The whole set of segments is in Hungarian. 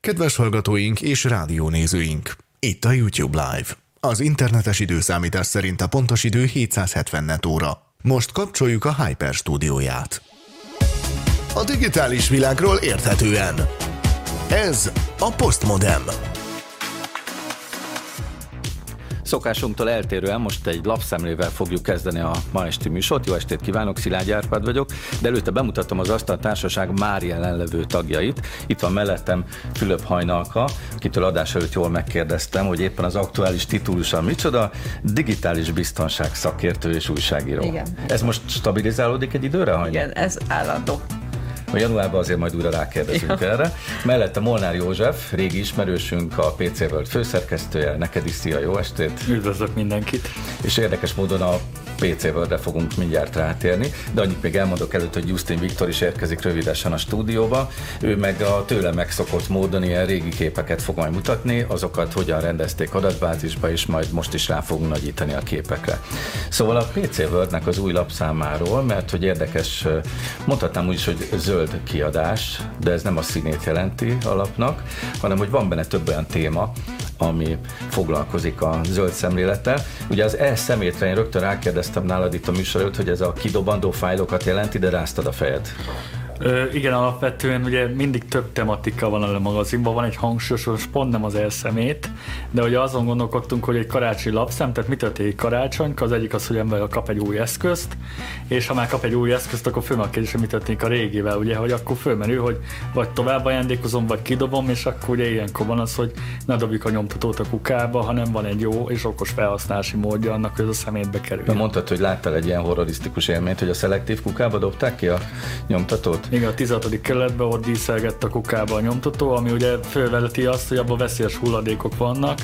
Kedves hallgatóink és rádiónézőink! Itt a YouTube Live. Az internetes időszámítás szerint a pontos idő 770 net óra. Most kapcsoljuk a Hyper stúdióját. A digitális világról érthetően. Ez a Postmodem. Szokásunktól eltérően most egy lapszemlével fogjuk kezdeni a ma esti műsort. Jó estét kívánok, Szilágyi Árpád vagyok, de előtte bemutatom az Asztal Társaság már jelenlevő tagjait. Itt van mellettem Fülöp Hajnalka, akitől adás előtt jól megkérdeztem, hogy éppen az aktuális titulusa micsoda, digitális biztonság szakértő és újságíró. Igen. Ez most stabilizálódik egy időre, Hajnal? Igen, ez állandó. A januárban azért majd újra rákérdezünk ja. erre. Mellette Molnár József, régi ismerősünk, a PC World főszerkesztője. Neked is szia, jó estét! Üdvözlök mindenkit! És érdekes módon a PC Worldre fogunk mindjárt rátérni, de annyit még elmondok előtt, hogy Justin Viktor is érkezik rövidesen a stúdióba. Ő meg a tőle megszokott módon ilyen régi képeket fog majd mutatni, azokat hogyan rendezték adatbázisba, és majd most is rá fogunk nagyítani a képekre. Szóval a PC Worldnek az új lapszámáról, mert hogy érdekes, mondhatnám úgy is, hogy zöld kiadás, de ez nem a színét jelenti a lapnak, hanem hogy van benne több olyan téma, ami foglalkozik a zöld szemlélettel. Ugye az e-szemétre én rögtön rákérdeztem nálad itt a műsor előtt, hogy ez a kidobandó fájlokat jelenti, de ráztad a fejed. Ö, igen, alapvetően ugye mindig több tematika van a magazinban, van egy hangsúlyos, pont nem az elszemét, de ugye azon gondolkodtunk, hogy egy karácsonyi lapszem, tehát mi történik karácsony, az egyik az, hogy ember kap egy új eszközt, és ha már kap egy új eszközt, akkor fölmerül a kérdés, hogy mi történik a régivel, ugye, hogy akkor fölmerül, hogy vagy tovább ajándékozom, vagy kidobom, és akkor ugye ilyenkor van az, hogy ne dobjuk a nyomtatót a kukába, hanem van egy jó és okos felhasználási módja annak, hogy ez a szemétbe kerül. Mondtad, hogy láttál egy ilyen horrorisztikus élményt, hogy a szelektív kukába dobták ki a nyomtatót? Igen, a 16. kerületben ott díszelgett a kukába a nyomtató, ami ugye fölveleti azt, hogy abban veszélyes hulladékok vannak,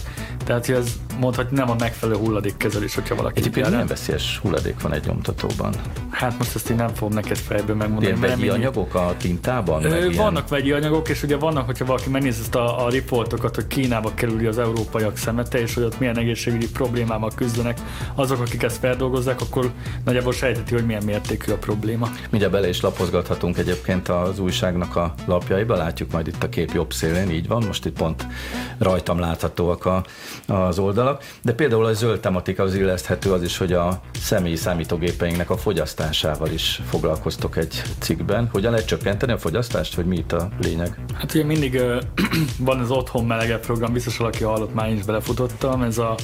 tehát ez mondhatni nem a megfelelő hulladékkezelés, hogyha valaki Egyébként milyen veszélyes hulladék van egy nyomtatóban? Hát most ezt én nem fogom neked fejből megmondani. Ilyen vegyi anyagok a tintában? Ö, vannak ilyen... vegyi anyagok, és ugye vannak, hogyha valaki megnéz ezt a, a riportokat, hogy Kínába kerüli az európaiak szemete, és hogy ott milyen egészségügyi problémával küzdenek azok, akik ezt feldolgozzák, akkor nagyjából sejteti, hogy milyen mértékű a probléma. Mindjárt bele is lapozgathatunk egyébként az újságnak a lapjaiba, látjuk majd itt a kép jobb szélén, így van, most itt pont rajtam láthatóak a, az oldalak, de például a zöld tematika az illeszthető az is, hogy a személyi számítógépeinknek a fogyasztásával is foglalkoztok egy cikkben. Hogyan lehet csökkenteni a fogyasztást, vagy mi itt a lényeg? Hát ugye mindig van az otthon melege program, biztos valaki hallott, már is belefutottam, ez a,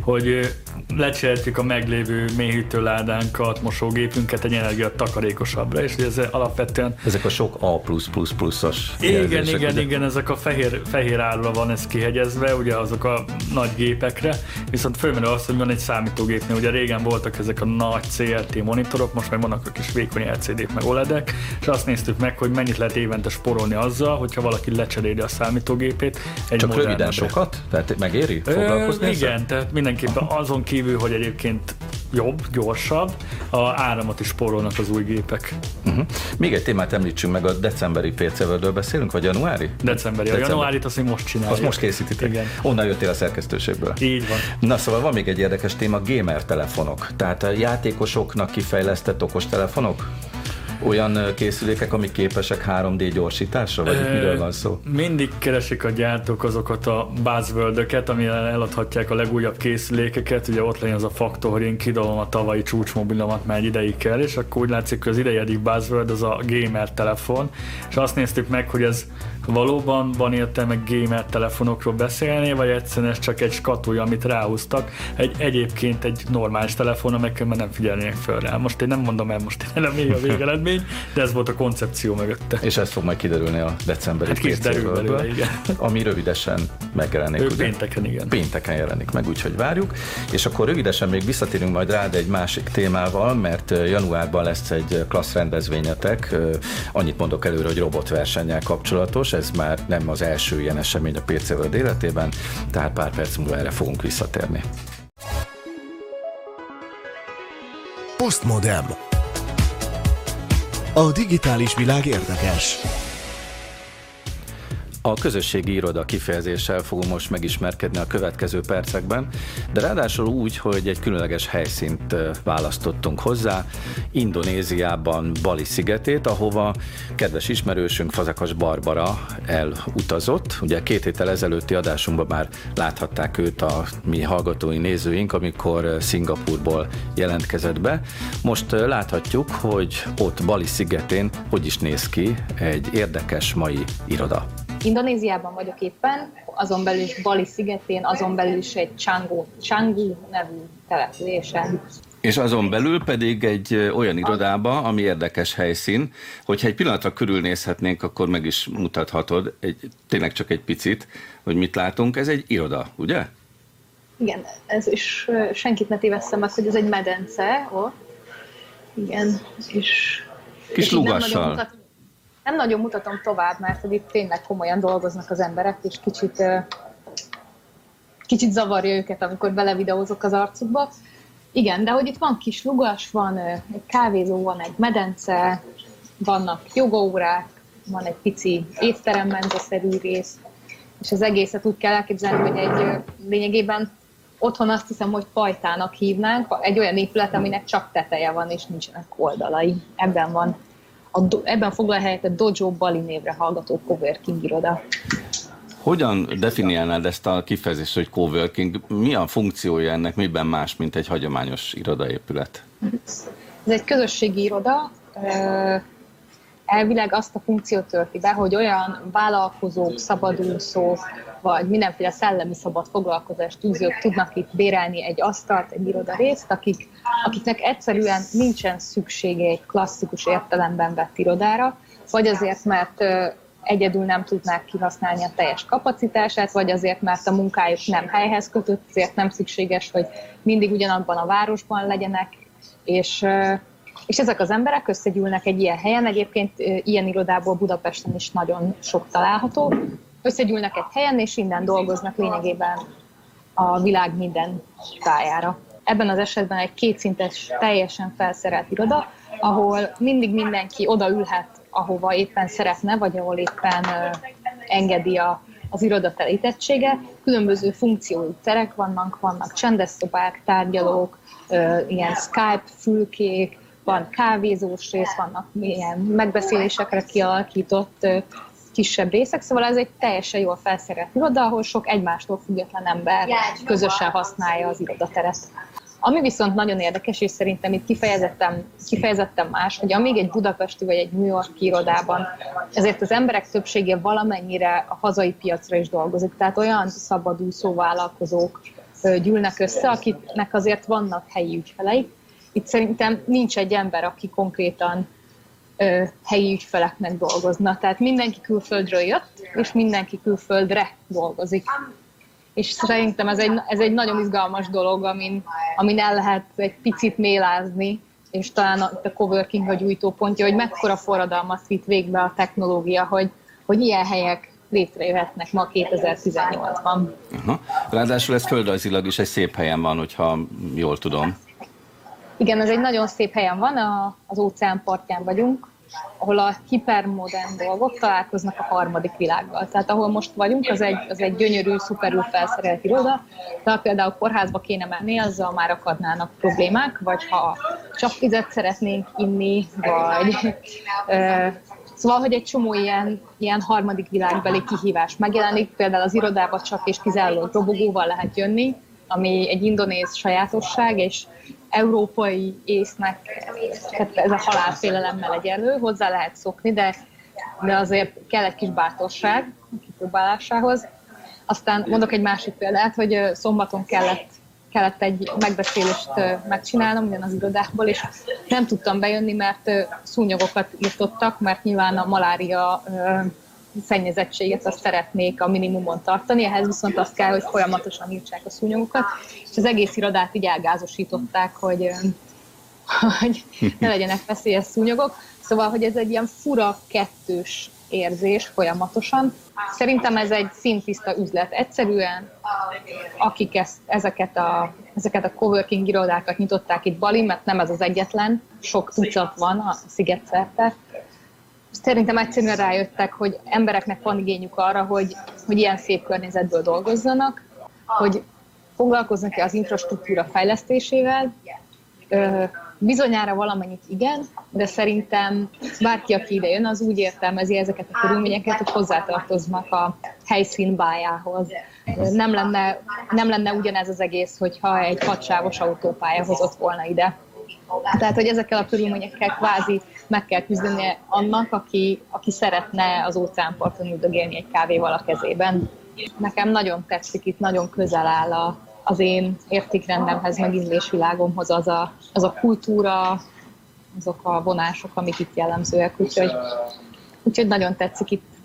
hogy lecseréltük a meglévő mélyhűtőládánkat, mosógépünket egy energia takarékosabbra, és ez alapvetően... Ezek a sok A+++-as Igen, igen, ugye? igen, ezek a fehér, fehér árra van ez kihegyezve, ugye azok a nagy gépekre, viszont fölmerül az, hogy van egy számítógépnél, ugye régen voltak ezek a nagy CRT monitorok, most meg vannak a kis vékony LCD-k meg OLED-ek, és azt néztük meg, hogy mennyit lehet évente sporolni azzal, hogyha valaki lecseréli a számítógépét. Egy Csak röviden sokat? Tehát megéri foglalkozni Ö, Igen, tehát mindenképpen azon kívül, hogy egyébként jobb, gyorsabb, a áramot is spórolnak az új gépek. Uh-huh. Még egy témát említsünk meg, a decemberi PC beszélünk, vagy januári? Decemberi. A januárit azt most csináljuk. Azt most készítitek. Igen. Onnan jöttél a szerkesztőségből. Így van. Na szóval van még egy érdekes téma, gamer telefonok. Tehát a játékosoknak kifejlesztett okos telefonok? Olyan készülékek, amik képesek 3D gyorsításra, vagy e, miről van szó? Mindig keresik a gyártók azokat a buzzword amire eladhatják a legújabb készülékeket, ugye ott legyen az a faktor, hogy én kidolom a tavalyi csúcsmobilomat már egy ideig kell, és akkor úgy látszik, hogy az idei egyik buzzword az a gamer telefon, és azt néztük meg, hogy ez valóban van értelme gamer telefonokról beszélni, vagy egyszerűen ez csak egy skatúja, amit ráhúztak, egy egyébként egy normális telefon, amelyekkel nem figyelnének föl rá. Most én nem mondom el most nem még a végeredmény, de ez volt a koncepció mögötte. És ez fog majd kiderülni a decemberi hát két belőle, igen. Ami rövidesen megjelenik. Ő ugye? Pénteken, igen. Pénteken jelenik meg, úgyhogy várjuk. És akkor rövidesen még visszatérünk majd rád egy másik témával, mert januárban lesz egy klassz rendezvényetek. Annyit mondok előre, hogy robotversennyel kapcsolatos ez már nem az első ilyen esemény a PC World életében, tehát pár perc múlva erre fogunk visszatérni. Postmodem. A digitális világ érdekes. A közösségi iroda kifejezéssel fogunk most megismerkedni a következő percekben, de ráadásul úgy, hogy egy különleges helyszínt választottunk hozzá, Indonéziában Bali szigetét, ahova kedves ismerősünk Fazakas Barbara elutazott. Ugye két héttel ezelőtti adásunkban már láthatták őt a mi hallgatói nézőink, amikor Szingapurból jelentkezett be. Most láthatjuk, hogy ott Bali szigetén hogy is néz ki egy érdekes mai iroda. Indonéziában vagyok éppen, azon belül is Bali szigetén, azon belül is egy Canggu, Canggu nevű településen. És azon belül pedig egy olyan irodába, ami érdekes helyszín, hogyha egy pillanatra körülnézhetnénk, akkor meg is mutathatod, egy, tényleg csak egy picit, hogy mit látunk. Ez egy iroda, ugye? Igen, ez is senkit ne tévesszem meg, hogy ez egy medence ott. Igen, és... Kis lugassal nem nagyon mutatom tovább, mert hogy itt tényleg komolyan dolgoznak az emberek, és kicsit, kicsit zavarja őket, amikor belevideózok az arcukba. Igen, de hogy itt van kis lugas, van egy kávézó, van egy medence, vannak jogaórák, van egy pici étterem, menzaszerű rész, és az egészet úgy kell elképzelni, hogy egy lényegében otthon azt hiszem, hogy pajtának hívnánk, egy olyan épület, aminek csak teteje van, és nincsenek oldalai. Ebben van a, ebben foglal helyet a Dojo Bali névre hallgató coworking iroda. Hogyan definiálnád ezt a kifejezést, hogy coworking? Mi a funkciója ennek, miben más, mint egy hagyományos irodaépület? Ez egy közösségi iroda, elvileg azt a funkciót tölti be, hogy olyan vállalkozók, szabadúszók, vagy mindenféle szellemi szabad foglalkozást tűzők tudnak itt bérelni egy asztalt, egy irodarészt, akik, akiknek egyszerűen nincsen szüksége egy klasszikus értelemben vett irodára, vagy azért, mert egyedül nem tudnák kihasználni a teljes kapacitását, vagy azért, mert a munkájuk nem helyhez kötött, ezért nem szükséges, hogy mindig ugyanabban a városban legyenek, és és ezek az emberek összegyűlnek egy ilyen helyen, egyébként ilyen irodából Budapesten is nagyon sok található, összegyűlnek egy helyen, és innen dolgoznak lényegében a világ minden tájára. Ebben az esetben egy kétszintes, teljesen felszerelt iroda, ahol mindig mindenki odaülhet, ahova éppen szeretne, vagy ahol éppen engedi a, az iroda telítettsége. Különböző funkciói terek vannak, vannak csendes szobák, tárgyalók, ilyen Skype fülkék, van kávézós rész, vannak ilyen megbeszélésekre kialakított kisebb részek, szóval ez egy teljesen jól felszerelt iroda, ahol sok egymástól független ember közösen használja az irodateret. Ami viszont nagyon érdekes, és szerintem itt kifejezetten, kifejezetten más, hogy amíg egy budapesti vagy egy New York irodában, ezért az emberek többsége valamennyire a hazai piacra is dolgozik. Tehát olyan szabadúszó vállalkozók gyűlnek össze, akiknek azért vannak helyi ügyfeleik, itt szerintem nincs egy ember, aki konkrétan ö, helyi ügyfeleknek dolgozna. Tehát mindenki külföldről jött, és mindenki külföldre dolgozik. És szerintem ez egy, ez egy nagyon izgalmas dolog, amin, amin el lehet egy picit mélázni, és talán a, a coworking a gyújtópontja, hogy mekkora forradalmat vitt végbe a technológia, hogy, hogy ilyen helyek létrejöhetnek ma 2018-ban. Aha. Ráadásul ez földrajzilag is egy szép helyen van, hogyha jól tudom. Igen, ez egy nagyon szép helyen van, a, az óceán partján vagyunk, ahol a hipermodern dolgok találkoznak a harmadik világgal. Tehát ahol most vagyunk, az egy, az egy gyönyörű, szuperül felszerelt iroda, de ha például kórházba kéne menni, azzal már akadnának problémák, vagy ha csak vizet szeretnénk inni, vagy... Szóval, hogy egy csomó ilyen, ilyen harmadik világbeli kihívás megjelenik, például az irodába csak és kizárólag robogóval lehet jönni, ami egy indonéz sajátosság, és európai észnek tehát ez a halálfélelemmel egyenlő, hozzá lehet szokni, de, de azért kell egy kis bátorság a kipróbálásához. Aztán mondok egy másik példát, hogy szombaton kellett, kellett egy megbeszélést megcsinálnom ugyan az irodából, és nem tudtam bejönni, mert szúnyogokat írtottak, mert nyilván a malária szennyezettséget azt szeretnék a minimumon tartani, ehhez viszont azt kell, hogy folyamatosan írtsák a szúnyogokat, és az egész irodát így elgázosították, hogy, hogy ne legyenek veszélyes szúnyogok. Szóval, hogy ez egy ilyen fura kettős érzés folyamatosan. Szerintem ez egy szintiszta üzlet. Egyszerűen, akik ezt, ezeket, a, ezeket a coworking irodákat nyitották itt Bali, mert nem ez az egyetlen, sok tucat van a sziget szerte, szerintem egyszerűen rájöttek, hogy embereknek van igényük arra, hogy, hogy ilyen szép környezetből dolgozzanak, hogy foglalkoznak-e az infrastruktúra fejlesztésével. Bizonyára valamennyit igen, de szerintem bárki, aki ide jön, az úgy értelmezi ezeket a körülményeket, hogy hozzátartoznak a helyszín bájához. Nem lenne, nem lenne ugyanez az egész, hogyha egy hadsávos autópálya hozott volna ide. Tehát, hogy ezekkel a körülményekkel kvázi meg kell küzdeni annak, aki, aki szeretne az óceánparton üldögélni egy kávéval a kezében. Nekem nagyon tetszik, itt nagyon közel áll a, az én értékrendemhez, meg ízlésvilágomhoz az a, az a kultúra, azok a vonások, amik itt jellemzőek, úgyhogy, úgyhogy nagyon tetszik itt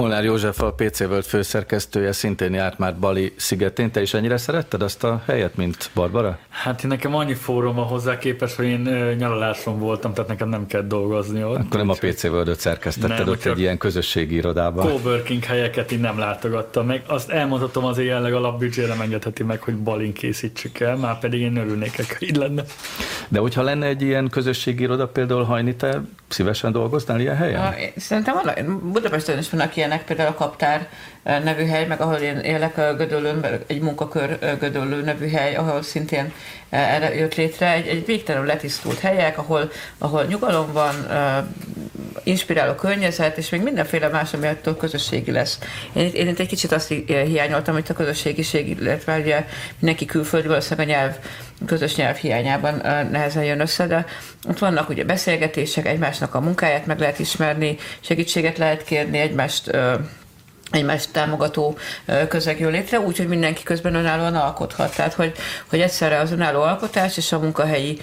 Molnár József, a PC World főszerkesztője, szintén járt már Bali szigetén. Te is ennyire szeretted azt a helyet, mint Barbara? Hát én nekem annyi fórum van hozzá képes, hogy én nyaraláson voltam, tehát nekem nem kell dolgozni ott. Akkor nem a PC World-öt szerkesztetted nem, ott egy ilyen közösségi irodában. Coworking helyeket én nem látogattam meg. Azt elmondhatom azért jelenleg alapbüdzsé nem engedheti meg, hogy Balin készítsük el, már pedig én örülnék, ha így lenne. De hogyha lenne egy ilyen közösségi iroda, például Hajni, te szívesen dolgoznál ilyen helyen? Ja, szerintem van, Budapesten is vannak ilyenek, például a Kaptár nevű hely, meg ahol én élek a Gödöllőn, egy munkakör Gödöllő nevű hely, ahol szintén erre jött létre egy, egy végtelenül letisztult helyek, ahol, ahol nyugalom van, inspiráló környezet, és még mindenféle más, ami attól közösségi lesz. Én, én itt egy kicsit azt hiányoltam, hogy a közösségiség, illetve ugye mindenki külföldi, valószínűleg a nyelv, közös nyelv hiányában nehezen jön össze, de ott vannak ugye beszélgetések, egymásnak a munkáját meg lehet ismerni, segítséget lehet kérni, egymást egymást támogató közeg jön létre, úgyhogy mindenki közben önállóan alkothat. Tehát, hogy, hogy egyszerre az önálló alkotás és a munkahelyi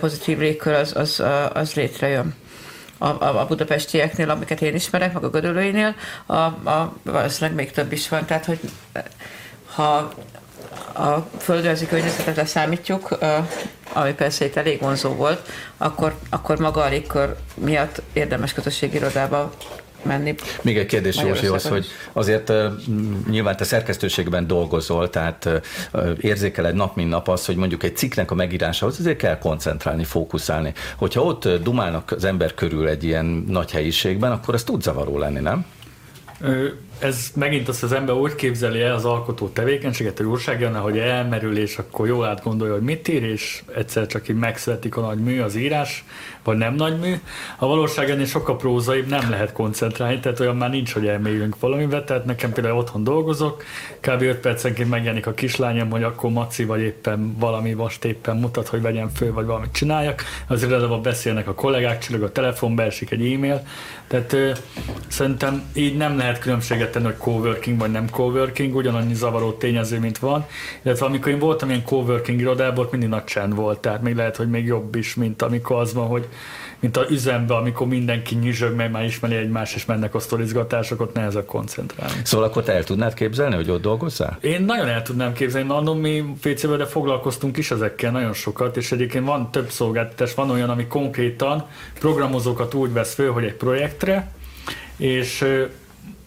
pozitív légkör az, az, az létrejön. A, a, a budapestieknél, amiket én ismerek, meg a gödölőinél, a, a, valószínűleg még több is van. Tehát, hogy ha a földrajzi környezetet leszámítjuk, ami persze itt elég vonzó volt, akkor, akkor maga a légkör miatt érdemes közösségi irodába menni. Még egy kérdés Józsihoz, hogy azért nyilván te szerkesztőségben dolgozol, tehát érzékeled nap mint nap az, hogy mondjuk egy cikknek a megírásához azért kell koncentrálni, fókuszálni. Hogyha ott dumálnak az ember körül egy ilyen nagy helyiségben, akkor ez tud zavaró lenni, nem? Ez megint azt az ember úgy képzeli el az alkotó tevékenységet, hogy újság jönne, hogy elmerül, és akkor jól átgondolja, hogy mit ír, és egyszer csak így megszületik a nagy mű, az írás, vagy nem nagy mű. A valóság ennél sokkal prózaibb, nem lehet koncentrálni, tehát olyan már nincs, hogy elmélyülünk valamivel, tehát nekem például otthon dolgozok, kb. 5 percenként megjelenik a kislányom, hogy akkor Maci vagy éppen valami most éppen mutat, hogy vegyem föl, vagy valamit csináljak. Az irodában beszélnek a kollégák, csillog a telefon, beesik egy e-mail, tehát ö, szerintem így nem lehet különbséget tenni, hogy coworking vagy nem coworking, ugyanannyi zavaró tényező, mint van. Illetve amikor én voltam ilyen coworking irodában, ott mindig nagy csend volt, tehát még lehet, hogy még jobb is, mint amikor az van, hogy mint a üzembe, amikor mindenki nyizsög, mert már ismeri egymást, és mennek a sztorizgatások, ott nehezebb koncentrálni. Szóval akkor te el tudnád képzelni, hogy ott dolgozzál? Én nagyon el tudnám képzelni, annól mi fc foglalkoztunk is ezekkel nagyon sokat, és egyébként van több szolgáltatás, van olyan, ami konkrétan programozókat úgy vesz föl, hogy egy projektre, és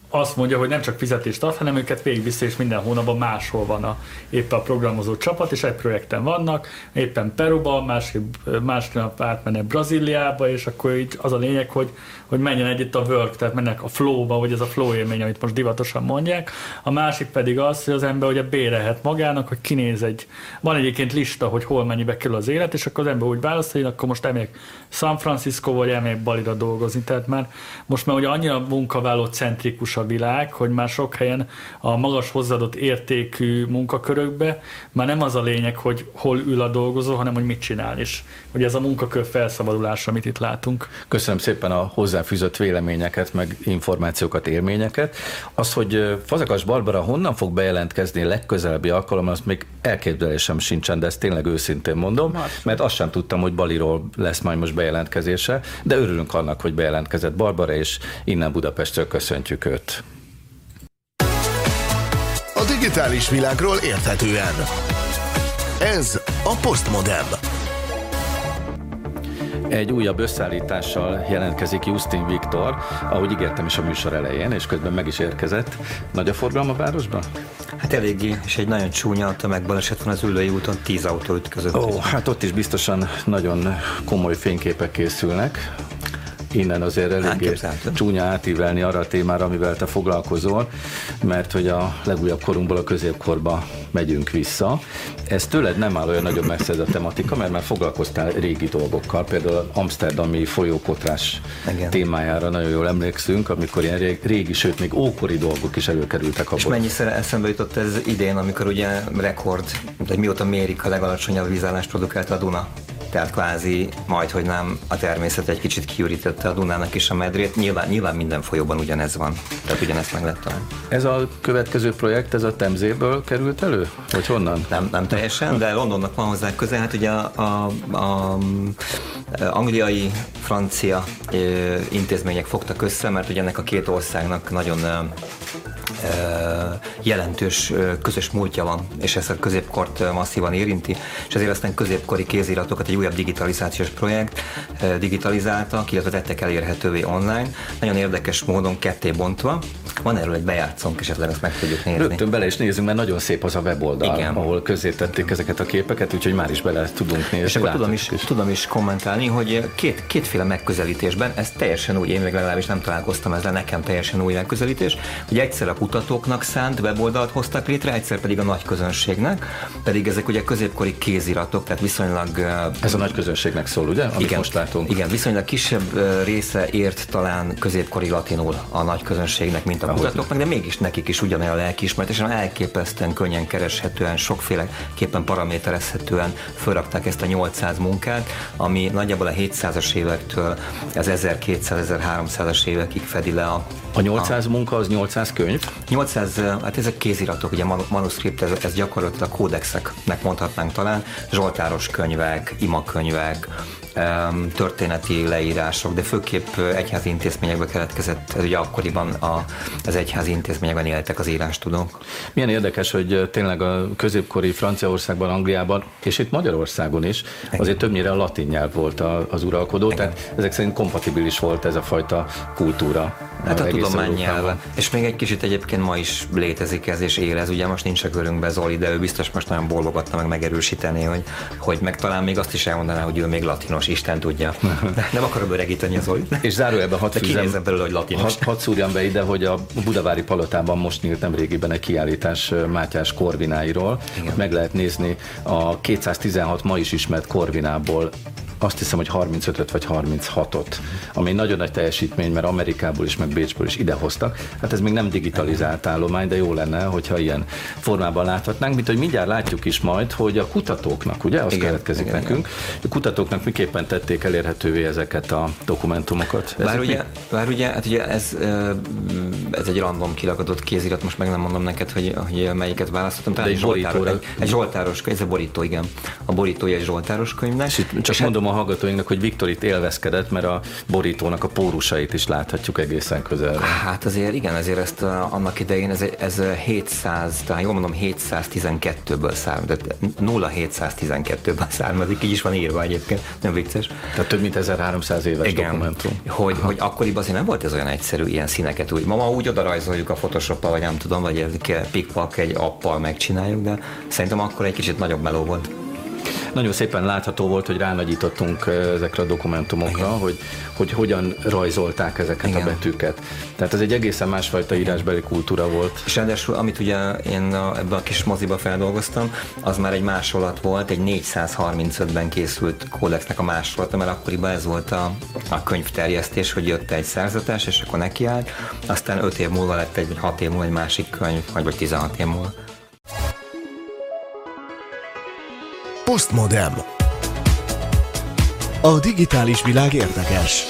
azt mondja, hogy nem csak fizetést ad, hanem őket végigviszi, és minden hónapban máshol van a, éppen a programozó csapat, és egy projekten vannak, éppen Peruban, másik, másik nap átmennek Brazíliába, és akkor így az a lényeg, hogy, hogy menjen együtt a work, tehát mennek a flow-ba, vagy ez a flow élmény, amit most divatosan mondják. A másik pedig az, hogy az ember ugye bérelhet magának, hogy kinéz egy, van egyébként lista, hogy hol mennyibe kerül az élet, és akkor az ember úgy választ, hogy akkor most elmegyek San Francisco, vagy elmegyek Balira dolgozni. Tehát már most már ugye annyira munkavállaló centrikus a világ, hogy már sok helyen a magas hozzáadott értékű munkakörökbe már nem az a lényeg, hogy hol ül a dolgozó, hanem hogy mit csinál, és hogy ez a munkakör felszabadulása, amit itt látunk. Köszönöm szépen a hozzáfűzött véleményeket, meg információkat, élményeket. Az, hogy Fazekas Barbara honnan fog bejelentkezni legközelebbi alkalommal, azt még elképzelésem sincsen, de ezt tényleg őszintén mondom, mert azt sem tudtam, hogy Baliról lesz majd most bejelentkezése, de örülünk annak, hogy bejelentkezett Barbara, és innen Budapestről köszöntjük őt. A digitális világról érthetően. Ez a Postmodem. Egy újabb összeállítással jelentkezik Justin Viktor, ahogy ígértem is a műsor elején, és közben meg is érkezett. Nagy a forgalom a városban? Hát eléggé, és egy nagyon csúnya tömegbaleset van az ülői úton, tíz autó ütközött. Ó, hát ott is biztosan nagyon komoly fényképek készülnek. Innen azért eléggé csúnya átívelni arra a témára, amivel te foglalkozol, mert hogy a legújabb korunkból a középkorba megyünk vissza. Ez tőled nem áll olyan nagyon messze ez a tematika, mert már foglalkoztál régi dolgokkal, például Amsterdami folyókotrás Igen. témájára nagyon jól emlékszünk, amikor ilyen régi, régi, sőt még ókori dolgok is előkerültek abból. És mennyiszer eszembe jutott ez idén, amikor ugye rekord, hogy mióta mérik a legalacsonyabb vízállást produkálta a Duna? Tehát kvázi majd, hogy nem a természet egy kicsit kiürítette a Dunának is a medrét. Nyilván, nyilván minden folyóban ugyanez van, tehát ugyanezt meg lehet találni. Ez a következő projekt, ez a Temzéből került elő? Vagy honnan? Nem, nem teljesen, de Londonnak van hozzá közel. Hát ugye a, a, a, angliai, francia intézmények fogtak össze, mert ugye ennek a két országnak nagyon jelentős közös múltja van, és ez a középkort masszívan érinti, és ezért aztán középkori kéziratokat egy újabb digitalizációs projekt digitalizáltak, illetve tettek elérhetővé online. Nagyon érdekes módon ketté bontva. Van erről egy bejátszónk, esetleg ezt meg tudjuk nézni. Rögtön bele is nézzünk, mert nagyon szép az a weboldal, Igen. ahol közé tették ezeket a képeket, úgyhogy már is bele tudunk nézni. És akkor tudom is, is. tudom is kommentálni, hogy két, kétféle megközelítésben, ez teljesen új, én még legalábbis nem találkoztam ezzel, nekem teljesen új megközelítés, hogy egyszer a kutatóknak szánt weboldalt hoztak létre, egyszer pedig a nagy közönségnek, pedig ezek ugye középkori kéziratok, tehát viszonylag... Ez a nagy közönségnek szól, ugye? Amit igen, most látunk. Igen, viszonylag kisebb része ért talán középkori latinul a nagy közönségnek, mint a Ahogy. kutatóknak, de mégis nekik is ugyanolyan lelkiismeret, és elképesztően könnyen kereshetően, sokféleképpen paraméterezhetően felrakták ezt a 800 munkát, ami nagyjából a 700-as évektől az 1200-1300-as évekig fedi le a a 800 a, munka az 800 könyv? 800, hát ezek kéziratok, ugye manuszkript, ez, ez gyakorlatilag kódexeknek mondhatnánk talán, zsoltáros könyvek, imakönyvek, történeti leírások, de főképp egyházi intézményekbe keletkezett, ez ugye akkoriban a, az egyházi intézményekben éltek az írástudók. Milyen érdekes, hogy tényleg a középkori Franciaországban, Angliában, és itt Magyarországon is azért többnyire a latin nyelv volt az uralkodó, Igen. tehát ezek szerint kompatibilis volt ez a fajta kultúra. Hát a tudomány nyelve. És még egy kicsit egyébként ma is létezik ez, és él ez. Ugye most nincs a körünkben Zoli, de ő biztos most nagyon bólogatna meg megerősíteni, hogy, hogy meg talán még azt is elmondaná, hogy ő még latinos, Isten tudja. Nem akarom öregíteni az Zolit. És zárójelben hat fűzem, belőle, hogy latinos. Hat, hat szúrjam be ide, hogy a Budavári Palotában most nyílt nem régiben egy kiállítás Mátyás Korvináiról. Igen. Meg lehet nézni a 216 ma is ismert Korvinából azt hiszem, hogy 35-öt vagy 36-ot, ami nagyon nagy teljesítmény, mert Amerikából is, meg Bécsből is idehoztak. Hát ez még nem digitalizált állomány, de jó lenne, hogyha ilyen formában láthatnánk, mint hogy mindjárt látjuk is majd, hogy a kutatóknak, ugye, az igen, következik igen, nekünk, igen. a kutatóknak miképpen tették elérhetővé ezeket a dokumentumokat. Bár ugye, mi? bár ugye, hát ugye ez, ez egy random kilakadott kézirat, most meg nem mondom neked, hogy, hogy melyiket választottam. Talán egy, egy zsoltáros, egy, egy zsoltáros könyv, ez a borító, igen. A borítója egy zsoltáros könyvnek. És itt csak és mondom a hallgatóinknak, hogy Viktor itt élvezkedett, mert a borítónak a pórusait is láthatjuk egészen közel. Hát azért igen, azért ezt uh, annak idején ez, ez 700, talán jól mondom 712-ből származik, 0712-ből származik, így is van írva egyébként, nem vicces. Tehát több mint 1300 éves igen, dokumentum. Hogy, hogy akkoriban azért nem volt ez olyan egyszerű ilyen színeket úgy. Ma, ma úgy oda rajzoljuk a photoshop vagy nem tudom, vagy pikpak egy appal megcsináljuk, de szerintem akkor egy kicsit nagyobb meló volt. Nagyon szépen látható volt, hogy ránagyítottunk ezekre a dokumentumokra, hogy, hogy hogyan rajzolták ezeket Igen. a betűket. Tehát ez egy egészen másfajta írásbeli kultúra volt. És ráadásul, amit ugye én ebbe a kis moziba feldolgoztam, az már egy másolat volt, egy 435-ben készült kódexnek a másolata, mert akkoriban ez volt a, a könyvterjesztés, hogy jött egy szerzetes, és akkor nekiállt, aztán 5 év múlva lett egy, vagy 6 év múlva egy másik könyv, vagy, vagy 16 év múlva. Postmodem. A digitális világ érdekes.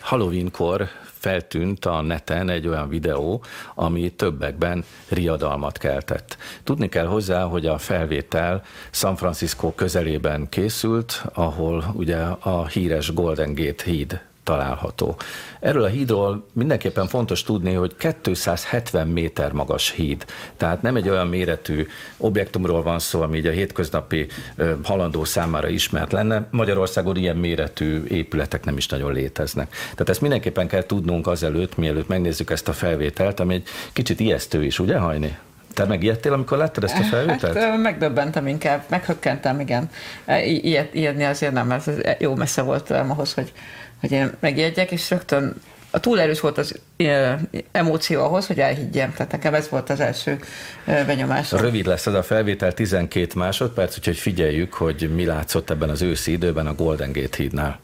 Halloweenkor feltűnt a neten egy olyan videó, ami többekben riadalmat keltett. Tudni kell hozzá, hogy a felvétel San Francisco közelében készült, ahol ugye a híres Golden Gate híd található. Erről a hídról mindenképpen fontos tudni, hogy 270 méter magas híd, tehát nem egy olyan méretű objektumról van szó, ami így a hétköznapi halandó számára ismert lenne. Magyarországon ilyen méretű épületek nem is nagyon léteznek. Tehát ezt mindenképpen kell tudnunk azelőtt, mielőtt megnézzük ezt a felvételt, ami egy kicsit ijesztő is, ugye Hajni? Te megijedtél, amikor láttad ezt a felvételt? Hát, megdöbbentem inkább, meghökkentem, igen. Ilyet, ijedni azért nem, ez jó messze volt ahhoz, hogy hogy én megjegyek, és rögtön a túl erős volt az emóció ahhoz, hogy elhiggyem. Tehát nekem ez volt az első benyomás. Rövid lesz ez a felvétel, 12 másodperc, úgyhogy figyeljük, hogy mi látszott ebben az őszi időben a Golden Gate hídnál.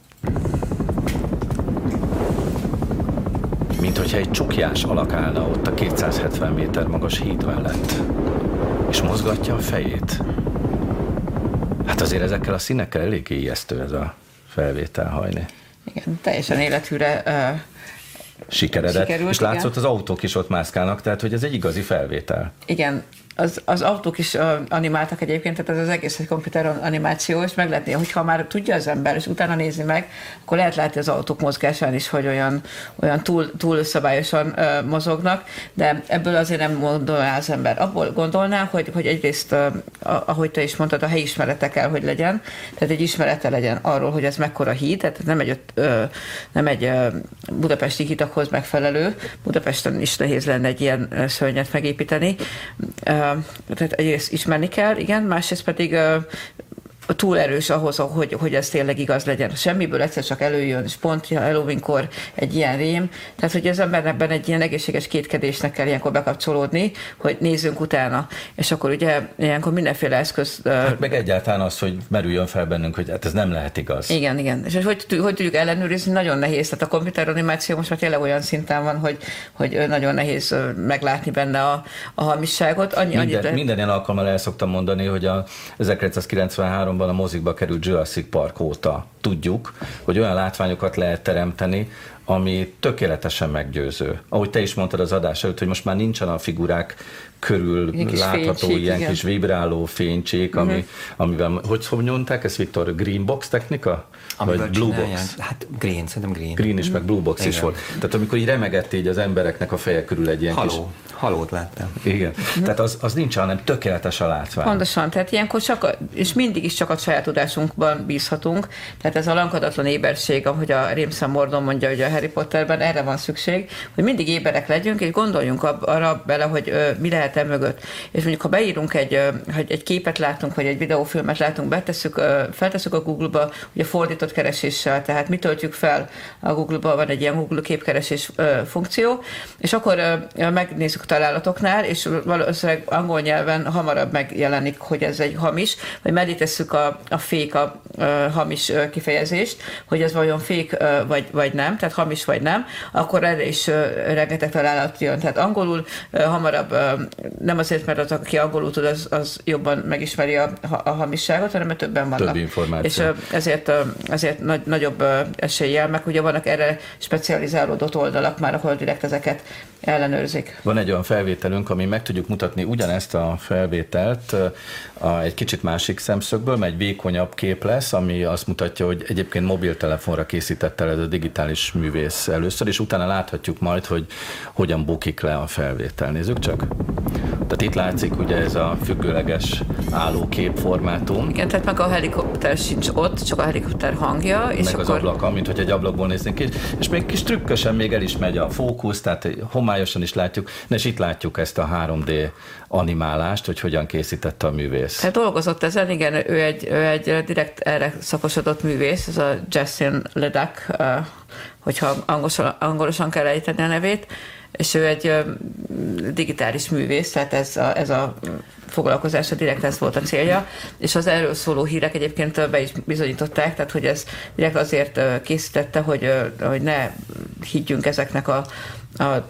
Mint hogyha egy csukjás alak állna ott a 270 méter magas híd mellett, és mozgatja a fejét. Hát azért ezekkel a színekkel elég ijesztő ez a felvétel hajni. Igen, teljesen élethűre uh, sikeredett, Sikerült, és látszott igen. az autók is ott mászkálnak, tehát hogy ez egy igazi felvétel. Igen, az, az autók is animáltak egyébként, tehát ez az egész egy komputer animáció, és meg lehet, hogyha már tudja az ember, és utána nézi meg, akkor lehet látni az autók mozgásán is, hogy olyan, olyan túl, túl szabályosan uh, mozognak, de ebből azért nem gondolná az ember. Abból gondolná, hogy, hogy egyrészt, uh, ahogy te is mondtad, a helyismerete kell, hogy legyen, tehát egy ismerete legyen arról, hogy ez mekkora híd, tehát nem egy, uh, nem egy uh, budapesti hitakhoz megfelelő, Budapesten is nehéz lenne egy ilyen szörnyet megépíteni, uh, tehát egyrészt ismerni kell, igen, másrészt pedig túl erős ahhoz, hogy, hogy ez tényleg igaz legyen. Semmiből egyszer csak előjön, és pont Halloweenkor egy ilyen rém. Tehát, hogy az embernek egy ilyen egészséges kétkedésnek kell ilyenkor bekapcsolódni, hogy nézzünk utána. És akkor ugye ilyenkor mindenféle eszköz... Hát meg egyáltalán az, hogy merüljön fel bennünk, hogy hát ez nem lehet igaz. Igen, igen. És hogy, hogy tudjuk ellenőrizni, nagyon nehéz. Tehát a komputeranimáció most már tényleg olyan szinten van, hogy, hogy nagyon nehéz meglátni benne a, a hamisságot. Annyi, minden, annyit, minden ilyen alkalommal el szoktam mondani, hogy a 1993 2003-ban a mozikba került Jurassic Park óta tudjuk, hogy olyan látványokat lehet teremteni, ami tökéletesen meggyőző. Ahogy te is mondtad az adás előtt, hogy most már nincsen a figurák körül látható fénycsík, ilyen igen. kis vibráló fénycsík, ami, uh-huh. amivel, hogy hogy mondták ezt, Viktor, green box technika? Amivel Vagy blue box? Hát green, szerintem green. Green is, uh-huh. meg blue box igen. is volt. Tehát amikor így remegett így az embereknek a feje körül egy ilyen Haló. kis halót láttam. Igen. Uh-huh. Tehát az, az nincs, hanem tökéletes a látvány. Pontosan, tehát ilyenkor csak, a, és mindig is csak a saját tudásunkban bízhatunk. Tehát ez a lankadatlan éberség, ahogy a Rémszem Mordon mondja, hogy a Harry Potterben erre van szükség, hogy mindig éberek legyünk, és gondoljunk arra bele, hogy ö, mi lehet e mögött. És mondjuk, ha beírunk egy, hogy egy képet látunk, vagy egy videófilmet látunk, betesszük, feltesszük a Google-ba, ugye fordított kereséssel, tehát mi töltjük fel a Google-ba, van egy ilyen Google képkeresés funkció, és akkor megnézzük a találatoknál, és valószínűleg angol nyelven hamarabb megjelenik, hogy ez egy hamis, vagy mellé tesszük a, a fék, a, a hamis kifejezést, hogy ez vajon fék vagy, vagy nem, tehát hamis vagy nem, akkor erre is rengeteg találat jön. Tehát angolul hamarabb, nem azért, mert az, aki angolul tud, az, az jobban megismeri a, a hamisságot, hanem mert többen vannak. Több információ. És ezért, ezért nagy, nagyobb eséllyel, meg ugye vannak erre specializálódott oldalak már, ahol direkt ezeket ellenőrzik. Van egy olyan felvételünk, ami meg tudjuk mutatni ugyanezt a felvételt a, egy kicsit másik szemszögből, mert egy vékonyabb kép lesz, ami azt mutatja, hogy egyébként mobiltelefonra készítette ez a digitális művész először, és utána láthatjuk majd, hogy hogyan bukik le a felvétel. Nézzük csak. Tehát itt látszik ugye ez a függőleges álló képformátum. Igen, tehát meg a helikopter sincs ott, csak a helikopter hangja. És meg akkor... az ablaka, mint hogy egy ablakból néznénk ki. És még kis trükkösen még el is megy a fókusz, tehát homályosan is látjuk. És itt látjuk ezt a 3D animálást, hogy hogyan készítette a művész. Tehát dolgozott ezen, igen, ő egy, ő egy direkt erre szakosodott művész, ez a Jessin Ledak, hogyha angolosan, angolosan kell ejteni a nevét, és ő egy digitális művész, tehát ez a, ez a foglalkozása direkt ez volt a célja, és az erről szóló hírek egyébként be is bizonyították, tehát hogy ez direkt azért készítette, hogy, hogy ne higgyünk ezeknek a, a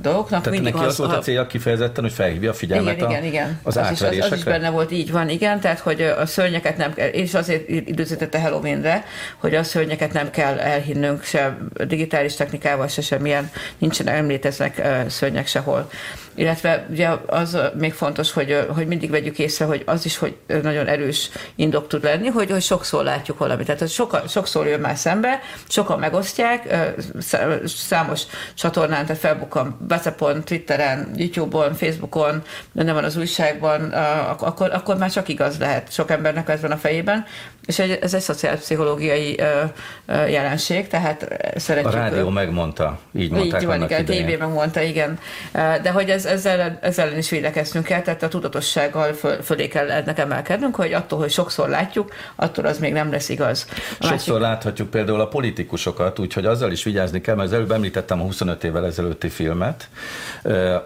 dolgoknak. Tehát neki az, volt a célja kifejezetten, hogy felhívja a figyelmet igen, a, igen, igen. az, az átverésekre? Is, az, az is benne volt, így van, igen, tehát hogy a szörnyeket nem kell, és azért időzítette Halloweenre, hogy a szörnyeket nem kell elhinnünk se digitális technikával, se semmilyen, nincsen, említeznek szörnyek sehol illetve ugye az még fontos, hogy, hogy mindig vegyük észre, hogy az is, hogy nagyon erős indok tud lenni, hogy, hogy sokszor látjuk valamit. Tehát soka, sokszor jön már szembe, sokan megosztják, számos csatornán, tehát Facebookon, WhatsAppon, Twitteren, YouTube-on, Facebookon, nem van az újságban, akkor, akkor már csak igaz lehet. Sok embernek ez van a fejében, és egy, ez egy szociálpszichológiai jelenség, tehát szeretjük... A rádió megmondta, így mondták így van, igen, a tévé megmondta, igen. De hogy ez, ezzel, ezzel is védekeznünk kell, tehát a tudatossággal föl, fölé kell ennek emelkednünk, hogy attól, hogy sokszor látjuk, attól az még nem lesz igaz. A sokszor másik... láthatjuk például a politikusokat, úgyhogy azzal is vigyázni kell, mert az előbb említettem a 25 évvel ezelőtti filmet,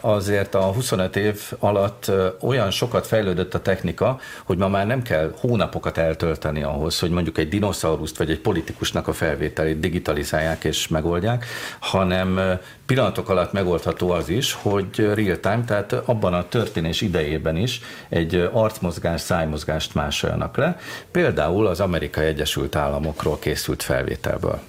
azért a 25 év alatt olyan sokat fejlődött a technika, hogy ma már nem kell hónapokat eltölteni ahhoz, hogy mondjuk egy dinoszaurusz vagy egy politikusnak a felvételét digitalizálják és megoldják, hanem pillanatok alatt megoldható az is, hogy real time, tehát abban a történés idejében is egy arcmozgás, szájmozgást másoljanak le, például az Amerikai Egyesült Államokról készült felvételből.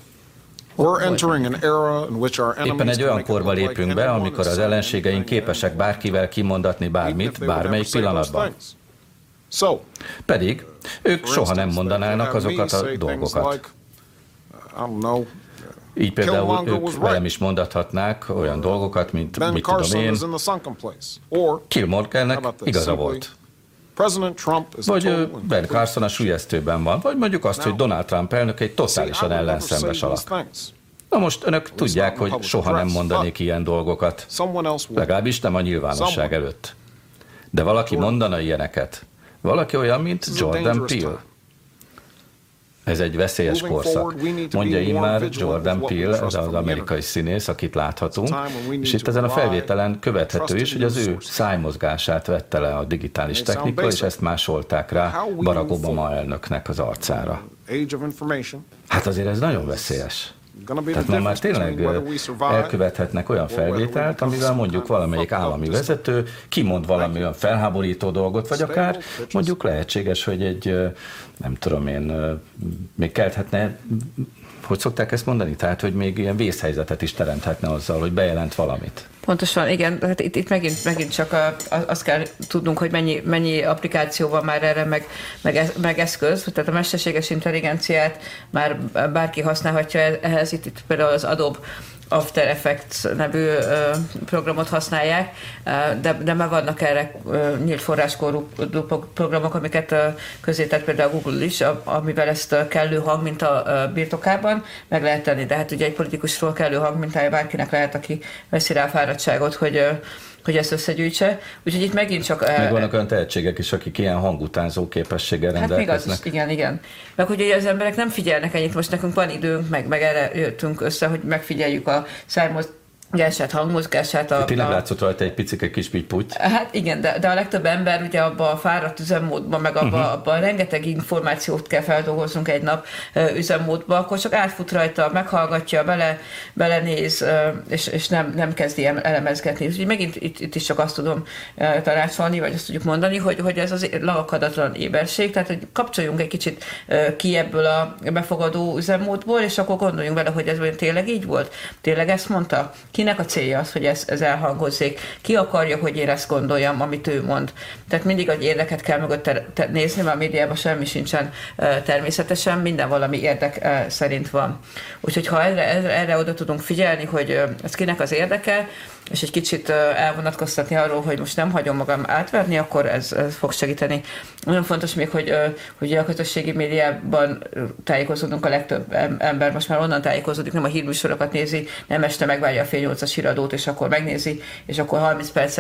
Éppen egy olyan korba lépünk be, amikor az ellenségeink képesek bárkivel kimondatni bármit, bármelyik pillanatban. Pedig ők soha nem mondanának azokat a dolgokat. Így például ők velem is mondathatnák olyan dolgokat, mint mit tudom én, Kilmorkennek igaza volt. Vagy Ben Carson a sülyeztőben van, vagy mondjuk azt, hogy Donald Trump elnök egy totálisan ellenszembes alak. Na most önök tudják, hogy soha nem mondanék ilyen dolgokat. Legalábbis nem a nyilvánosság előtt. De valaki mondana ilyeneket. Valaki olyan, mint Jordan Peele. Ez egy veszélyes korszak. Mondja immár Jordan Peele, ez az amerikai színész, akit láthatunk, és itt ezen a felvételen követhető is, hogy az ő szájmozgását vette le a digitális technika, és ezt másolták rá Barack Obama elnöknek az arcára. Hát azért ez nagyon veszélyes. Tehát ma már tényleg elkövethetnek olyan felvételt, amivel mondjuk valamelyik állami vezető kimond valami olyan felháborító dolgot, vagy akár mondjuk lehetséges, hogy egy, nem tudom én, még kelthetne hogy szokták ezt mondani? Tehát, hogy még ilyen vészhelyzetet is teremthetne azzal, hogy bejelent valamit. Pontosan, igen, hát itt, itt megint, megint csak a, azt kell tudnunk, hogy mennyi, mennyi applikáció van már erre, meg, meg, meg eszköz, tehát a mesterséges intelligenciát már bárki használhatja ehhez, itt, itt például az Adobe After Effects nevű programot használják, de, de már vannak erre nyílt forráskorú programok, amiket közé tett például a Google is, amivel ezt kellő hang a birtokában meg lehet tenni. De hát ugye egy politikusról kellő hangmintája bárkinek lehet, aki veszi rá a fáradtságot, hogy hogy ezt összegyűjtse. Úgyhogy itt megint csak... Meg vannak olyan tehetségek is, akik ilyen hangutánzó képességgel hát rendelkeznek. még az is, igen, igen. Meg hogy ugye az emberek nem figyelnek ennyit, most nekünk van időnk, meg, meg erre jöttünk össze, hogy megfigyeljük a szármoz mozgását, hangmozgását. A, Tényleg a... látszott rajta egy picike kis pitty Hát igen, de, de a legtöbb ember ugye abban a fáradt üzemmódban, meg abban uh-huh. abba rengeteg információt kell feldolgoznunk egy nap üzemmódba, akkor csak átfut rajta, meghallgatja, bele, belenéz, és, és nem, nem kezdi elemezgetni. Úgyhogy megint itt, itt is csak azt tudom tanácsolni, vagy azt tudjuk mondani, hogy, hogy ez az lakadatlan éberség, tehát hogy kapcsoljunk egy kicsit ki ebből a befogadó üzemmódból, és akkor gondoljunk vele, hogy ez tényleg így volt. Tényleg ezt mondta? Kinek a célja az, hogy ez, ez elhangozzék? Ki akarja, hogy én ezt gondoljam, amit ő mond? Tehát mindig egy érdeket kell mögött nézni, mert a médiában semmi sincsen természetesen, minden valami érdek szerint van. Úgyhogy ha erre, erre, erre oda tudunk figyelni, hogy ez kinek az érdeke, és egy kicsit elvonatkoztatni arról, hogy most nem hagyom magam átverni, akkor ez, ez fog segíteni. Nagyon fontos még, hogy, hogy a közösségi médiában tájékozódunk a legtöbb ember, most már onnan tájékozódik, nem a hírműsorokat nézi, nem este megvárja a fél nyolcas híradót, és akkor megnézi, és akkor 30 perc,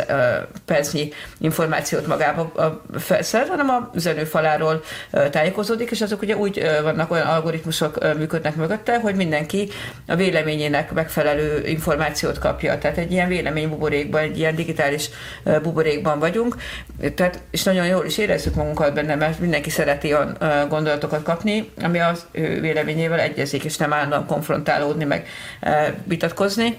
percnyi információt magába felszed, hanem a üzenőfaláról tájékozódik, és azok ugye úgy vannak, olyan algoritmusok működnek mögötte, hogy mindenki a véleményének megfelelő információt kapja. Tehát egy ilyen véleménybuborékban, egy ilyen digitális buborékban vagyunk, tehát, és nagyon jól is érezzük magunkat benne, mert mindenki szereti a gondolatokat kapni, ami az ő véleményével egyezik, és nem állandóan konfrontálódni, meg vitatkozni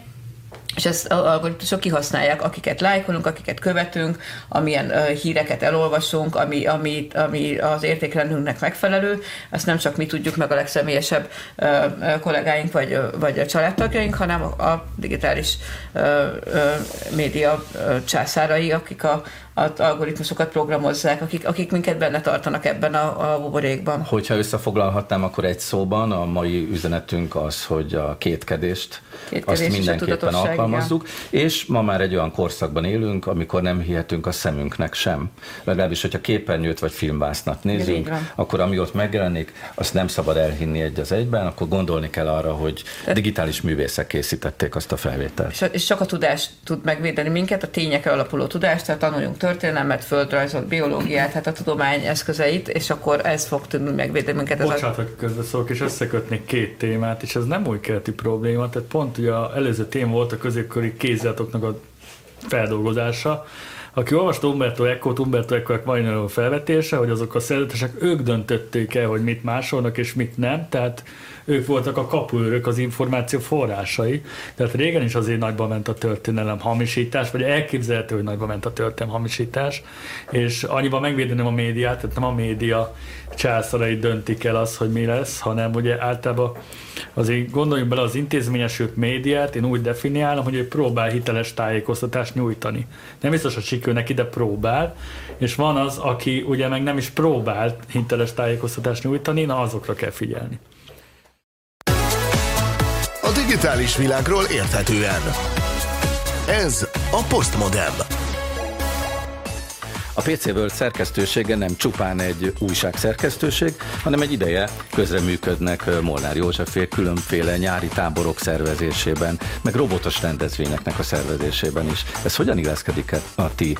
és ezt algoritmusok kihasználják, akiket lájkolunk, akiket követünk, amilyen uh, híreket elolvasunk, ami, ami, ami az értékrendünknek megfelelő, ezt nem csak mi tudjuk meg a legszemélyesebb uh, kollégáink vagy, vagy a családtagjaink, hanem a digitális uh, média császárai, akik a, az algoritmusokat programozzák, akik, akik minket benne tartanak ebben a, a buborékban. Hogyha összefoglalhatnám, akkor egy szóban a mai üzenetünk az, hogy a kétkedést, kétkedés azt mindenképpen fogalmazzuk, ja. és ma már egy olyan korszakban élünk, amikor nem hihetünk a szemünknek sem. Legalábbis, hogyha képernyőt vagy filmbásznat nézünk, akkor ami ott megjelenik, azt nem szabad elhinni egy az egyben, akkor gondolni kell arra, hogy digitális művészek készítették azt a felvételt. És, és csak a tudás tud megvédeni minket, a tényekre alapuló tudást, tehát tanuljunk történelmet, földrajzot, biológiát, hát a tudomány eszközeit, és akkor ez fog tudni megvédeni minket. Bocsánat, hogy közbeszólok, és összekötnék két témát, és ez nem új keleti probléma, tehát pont ugye az előző téma volt a középkori kézzeltoknak a feldolgozása, aki olvasta Umberto eco Umberto Eco-ek van felvetése, hogy azok a szerzetesek ők döntötték el, hogy mit másolnak és mit nem, tehát ők voltak a kapuőrök, az információ forrásai. Tehát régen is azért nagyba ment a történelem hamisítás, vagy elképzelhető, hogy nagyba ment a történelem hamisítás, és annyiban megvédeném a médiát, tehát nem a média császárai döntik el az, hogy mi lesz, hanem ugye általában azért gondoljunk bele az intézményesült médiát, én úgy definiálom, hogy ő próbál hiteles tájékoztatást nyújtani. Nem biztos, hogy sikül neki, de próbál, és van az, aki ugye meg nem is próbál hiteles tájékoztatást nyújtani, na azokra kell figyelni. Digitális világról érthetően. Ez a Postmodem. A PC World szerkesztősége nem csupán egy újság szerkesztőség, hanem egy ideje közreműködnek Molnár Józsefé különféle nyári táborok szervezésében, meg robotos rendezvényeknek a szervezésében is. Ez hogyan illeszkedik a ti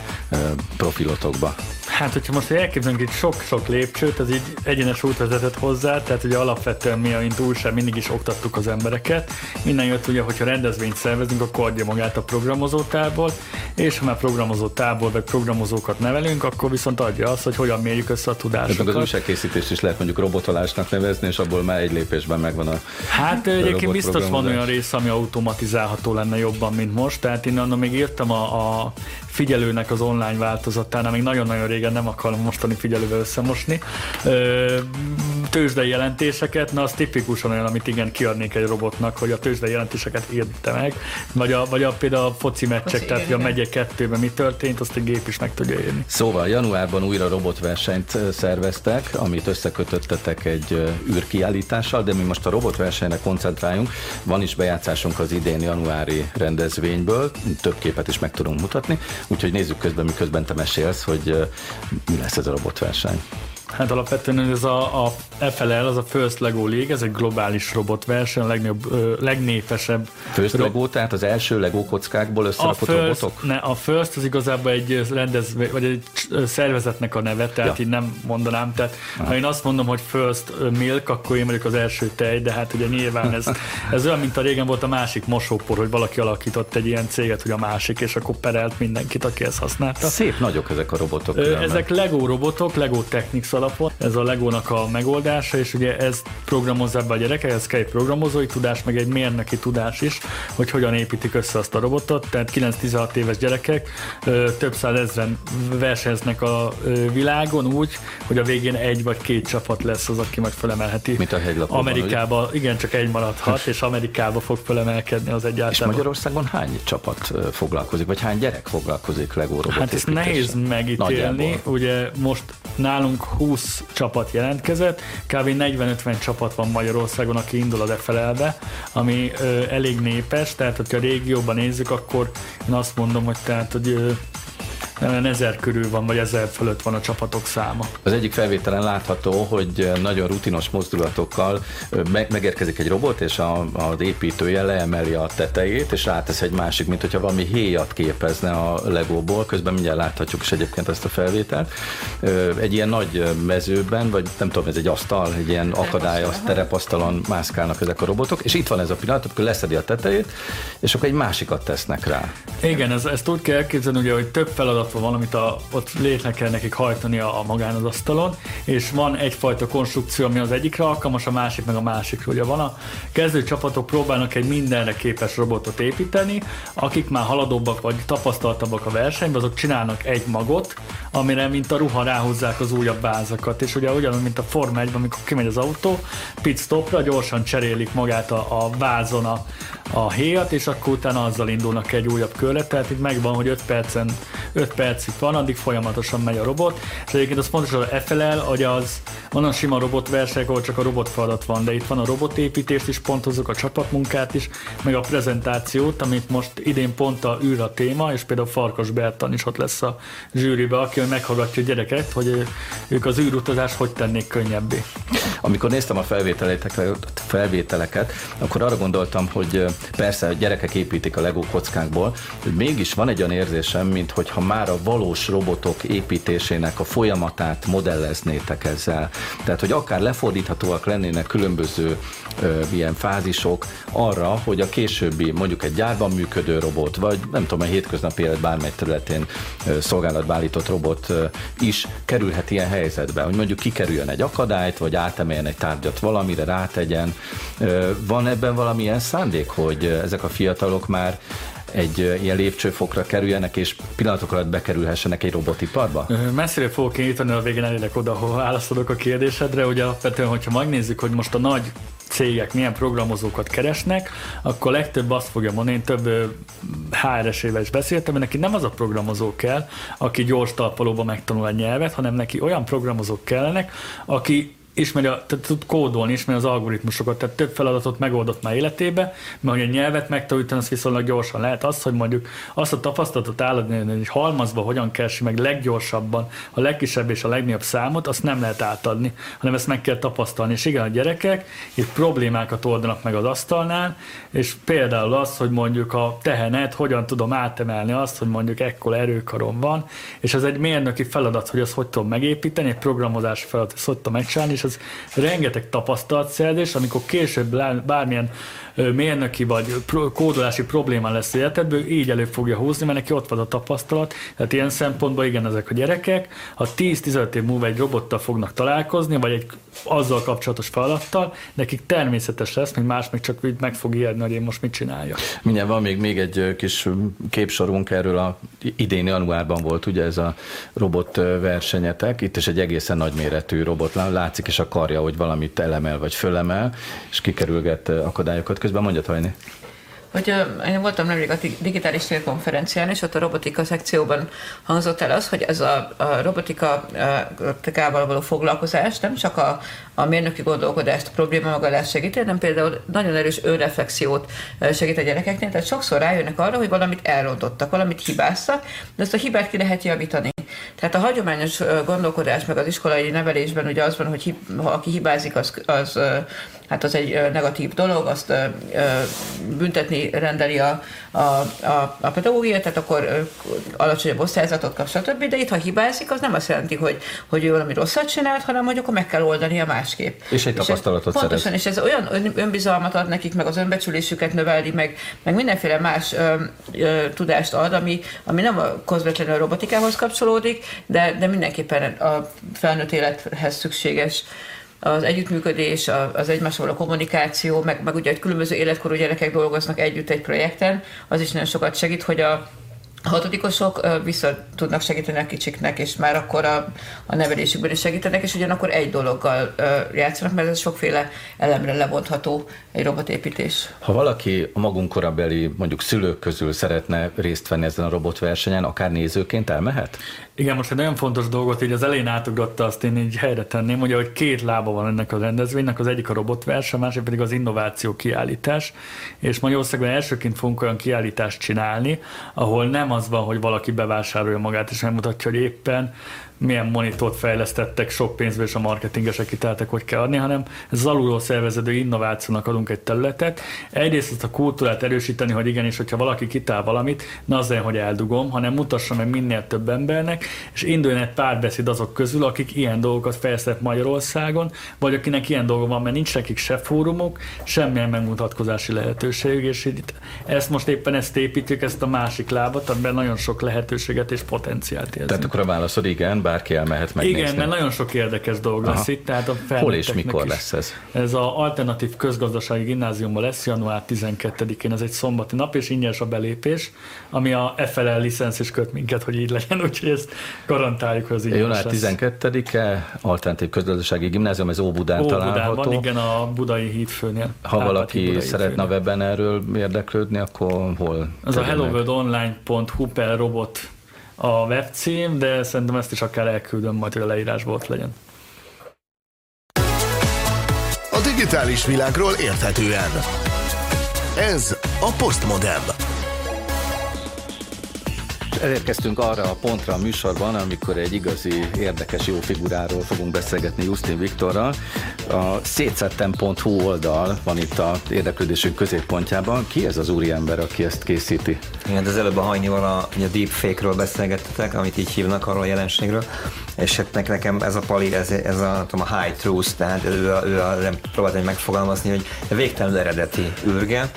profilotokba? Hát, hogyha most elképzelünk itt sok-sok lépcsőt, az így egyenes út vezetett hozzá, tehát ugye alapvetően mi, mint újság, mindig is oktattuk az embereket. Minden jött ugye, hogyha rendezvényt szervezünk, akkor adja magát a programozótából, és ha már programozótából vagy programozókat nevelünk, akkor viszont adja azt, hogy hogyan mérjük össze a tudásokat. Meg az újságkészítést is lehet mondjuk robotolásnak nevezni, és abból már egy lépésben megvan a Hát a egyébként biztos van olyan rész, ami automatizálható lenne jobban, mint most, tehát én annak még írtam a, a figyelőnek az online változatán, még nagyon-nagyon régen nem akarom mostani figyelővel összemosni. Tőzsdei jelentéseket, na az tipikusan olyan, amit igen kiadnék egy robotnak, hogy a tőzsdei jelentéseket írta meg, vagy a, vagy a például a foci meccsek, tehát hogy a megye kettőben mi történt, azt egy gép is meg tudja írni. Szóval januárban újra robotversenyt szerveztek, amit összekötöttetek egy űrkiállítással, de mi most a robotversenyre koncentráljunk. Van is bejátszásunk az idén januári rendezvényből, több képet is meg tudunk mutatni. Úgyhogy nézzük közben, miközben te mesélsz, hogy mi lesz ez a robotverseny. Hát alapvetően ez a, a FLL, az a First Lego League, ez egy globális robotverseny, a legnagyobb, ö, legnépesebb. First ro- Lego, tehát az első Lego kockákból összerakott robotok? Ne, a First az igazából egy rendezvény, vagy egy szervezetnek a neve, tehát ja. így nem mondanám. Tehát ha én azt mondom, hogy First Milk, akkor én vagyok az első tej, de hát ugye nyilván ez, ez olyan, mint a régen volt a másik mosópor, hogy valaki alakított egy ilyen céget, hogy a másik, és akkor perelt mindenkit, aki ezt használta. Szép nagyok ezek a robotok. Ö, ezek Lego robotok, Lego Technics alapon. Ez a Legónak a megoldása, és ugye ez programozza be a gyerekek, ez kell egy programozói tudás, meg egy mérnöki tudás is, hogy hogyan építik össze azt a robotot. Tehát 9-16 éves gyerekek több százezren versenyeznek a világon úgy, hogy a végén egy vagy két csapat lesz az, aki meg felemelheti. Mint a hegylapon Amerikába, igen, csak egy maradhat, és Amerikába fog felemelkedni az egyáltalán. És Magyarországon hány csapat foglalkozik, vagy hány gyerek foglalkozik Lego Hát ezt nehéz megítélni. Nagyjából. Ugye most nálunk 20 csapat jelentkezett, kb. 40-50 csapat van Magyarországon, aki indul az FLL-be, ami ö, elég népes, tehát hogyha a régióban nézzük, akkor én azt mondom, hogy tehát, hogy ö, nem ezer körül van, vagy ezer fölött van a csapatok száma. Az egyik felvételen látható, hogy nagyon rutinos mozdulatokkal meg, megérkezik egy robot, és a, az építője leemeli a tetejét, és rátesz egy másik, mint hogyha valami héjat képezne a legóból, közben mindjárt láthatjuk is egyébként ezt a felvételt. Egy ilyen nagy mezőben, vagy nem tudom, ez egy asztal, egy ilyen akadály, terepasztalon mászkálnak ezek a robotok, és itt van ez a pillanat, akkor leszedi a tetejét, és akkor egy másikat tesznek rá. Igen, ez, ezt úgy kell elképzelni, ugye, hogy több feladat van valamit a, ott létre kell nekik hajtani a, a magán az asztalon, és van egyfajta konstrukció, ami az egyikre alkalmas, a másik meg a másikra. Ugye van a kezdő csapatok próbálnak egy mindenre képes robotot építeni, akik már haladóbbak vagy tapasztaltabbak a versenyben, azok csinálnak egy magot, amire mint a ruha ráhozzák az újabb vázakat, és ugye ugyanúgy, mint a Forma 1 amikor kimegy az autó, pit stopra gyorsan cserélik magát a, a vázon a, a héjat, és akkor utána azzal indulnak egy újabb körre, tehát itt megvan, hogy 5 percen, 5 percig van, addig folyamatosan megy a robot, és egyébként az fontos, hogy a FLL, hogy az a sima robotversenyek, ahol csak a robot feladat van, de itt van a robotépítést is, pontozok a csapatmunkát is, meg a prezentációt, amit most idén pont a űr a téma, és például Farkas Bertan is ott lesz a zsűribe, aki meghallgatja a gyereket, hogy ők az űrutazás hogy tennék könnyebbé. Amikor néztem a felvételeket, akkor arra gondoltam, hogy persze a gyerekek építik a Lego kockákból, hogy mégis van egy olyan érzésem, mint hogyha már a valós robotok építésének a folyamatát modelleznétek ezzel. Tehát, hogy akár lefordíthatóak lennének különböző ö, ilyen fázisok arra, hogy a későbbi mondjuk egy gyárban működő robot, vagy nem tudom, egy hétköznapi élet bármely területén ö, szolgálatba állított robot ö, is kerülhet ilyen helyzetbe, hogy mondjuk kikerüljön egy akadályt, vagy átemeljen egy tárgyat valamire, rátegyen. Ö, van ebben valamilyen szándék, hogy ezek a fiatalok már egy ilyen lépcsőfokra kerüljenek, és pillanatok alatt bekerülhessenek egy robotiparba? Messzire fogok kinyitani, a végén elérek oda, ahol válaszolok a kérdésedre. Ugye alapvetően, hogyha megnézzük, hogy most a nagy cégek milyen programozókat keresnek, akkor legtöbb azt fogja mondani, én több HRS-ével is beszéltem, hogy neki nem az a programozó kell, aki gyors talpalóban megtanul egy nyelvet, hanem neki olyan programozók kellenek, aki ismeri, a, tud kódolni, ismeri az algoritmusokat, tehát több feladatot megoldott már életébe, mert hogy a nyelvet megtanulítani, az viszonylag gyorsan lehet az, hogy mondjuk azt a tapasztalatot álladni, hogy halmazva hogyan keresi meg leggyorsabban a legkisebb és a legnagyobb számot, azt nem lehet átadni, hanem ezt meg kell tapasztalni. És igen, a gyerekek itt problémákat oldanak meg az asztalnál, és például az, hogy mondjuk a tehenet, hogyan tudom átemelni azt, hogy mondjuk ekkor erőkarom van, és ez egy mérnöki feladat, hogy azt hogy tudom megépíteni, egy programozási feladat, hogy tudom megcsinálni, és ez rengeteg tapasztalatszerzés, amikor később bármilyen mérnöki vagy kódolási probléma lesz életedből, így elő fogja húzni, mert neki ott van a tapasztalat. Tehát ilyen szempontból igen, ezek a gyerekek, ha 10-15 év múlva egy robottal fognak találkozni, vagy egy azzal kapcsolatos feladattal, nekik természetes lesz, mint más még csak meg fog ijedni, hogy én most mit csináljak. Mindjárt van még, még egy kis képsorunk erről a idén januárban volt ugye ez a robot versenyetek, itt is egy egészen nagyméretű robot, látszik a karja, hogy valamit elemel vagy fölemel, és kikerülget akadályokat közben mondja Tajni. Hogy én voltam nemrég a digitális konferencián, és ott a robotika szekcióban hangzott el az, hogy ez a, a robotikával való foglalkozás nem csak a, a mérnöki gondolkodást, probléma magadást segíti, hanem például nagyon erős önreflexiót segít a gyerekeknél, tehát sokszor rájönnek arra, hogy valamit elrontottak, valamit hibáztak, de ezt a hibát ki lehet javítani. Tehát a hagyományos gondolkodás meg az iskolai nevelésben ugye az van, hogy hi, ha aki hibázik, az, az hát az egy negatív dolog, azt büntetni rendeli a, a, a, a pedagógia, tehát akkor alacsonyabb osztályzatot kap, stb. De itt, ha hibázik, az nem azt jelenti, hogy, hogy ő valami rosszat csinált, hanem hogy akkor meg kell oldani a másképp. És egy tapasztalatot és Pontosan, és ez olyan önbizalmat ad nekik, meg az önbecsülésüket növeli, meg, meg mindenféle más ö, ö, tudást ad, ami, ami nem a közvetlenül a robotikához kapcsolódik, de, de mindenképpen a felnőtt élethez szükséges az együttműködés, az egymással a kommunikáció, meg, meg ugye, hogy különböző életkorú gyerekek dolgoznak együtt egy projekten, az is nagyon sokat segít, hogy a, a hatodikosok vissza tudnak segíteni a kicsiknek, és már akkor a, a nevelésükben is segítenek, és ugyanakkor egy dologgal játszanak, mert ez sokféle elemre lebontható egy robotépítés. Ha valaki a magunk korabeli, mondjuk szülők közül szeretne részt venni ezen a robotversenyen, akár nézőként elmehet? Igen, most egy nagyon fontos dolgot így az elején átugratta, azt én így helyre tenném, ugye, hogy két lába van ennek a rendezvénynek, az egyik a robotverseny, a másik pedig az innováció kiállítás, és Magyarországon elsőként fogunk olyan kiállítást csinálni, ahol nem az van, hogy valaki bevásárolja magát, és megmutatja, hogy éppen milyen monitort fejlesztettek sok pénzből, és a marketingesek kitáltak, hogy kell adni, hanem ez az alulról innovációnak adunk egy területet. Egyrészt ezt a kultúrát erősíteni, hogy igenis, hogyha valaki kitál valamit, ne az hogy eldugom, hanem mutassa meg minél több embernek, és induljon egy párbeszéd azok közül, akik ilyen dolgokat fejlesztett Magyarországon, vagy akinek ilyen dolga van, mert nincs nekik se fórumok, semmilyen megmutatkozási lehetőség, és itt ezt most éppen ezt építjük, ezt a másik lábat, amiben nagyon sok lehetőséget és potenciált érzünk. Tehát akkor a válaszod igen, bárki elmehet megnézni. Igen, mert nagyon sok érdekes dolog lesz Aha. itt, tehát a Hol és mikor is. lesz ez? Ez a Alternatív Közgazdasági Gimnáziumban lesz január 12-én, ez egy szombati nap, és ingyenes a belépés, ami a FLL licensz is köt minket, hogy így legyen, úgyhogy ezt garantáljuk, hogy az ingyenes Január lesz. 12-e, Alternatív Közgazdasági Gimnázium, ez Óbudán Óbudában, található. igen, a budai hídfőnél. Ha valaki budai szeretne a webben erről érdeklődni, akkor hol? Az a helloworldonline.hu per robot a webcím, de szerintem ezt is akár elküldöm majd, hogy a leírásból ott legyen. A digitális világról érthetően. Ez a Postmodem. Elérkeztünk arra a pontra a műsorban, amikor egy igazi, érdekes, jó figuráról fogunk beszélgetni Justin Viktorral. A szétszettem.hu oldal van itt a érdeklődésünk középpontjában. Ki ez az úriember, aki ezt készíti? Igen, az előbb a hajnival a, a deepfake-ről beszélgettetek, amit így hívnak arról a jelenségről, és hát nek- nekem ez a pali, ez, ez a, tudom, a high truth, tehát ő, ő a, nem próbáltam megfogalmazni, hogy végtelenül eredeti űrge.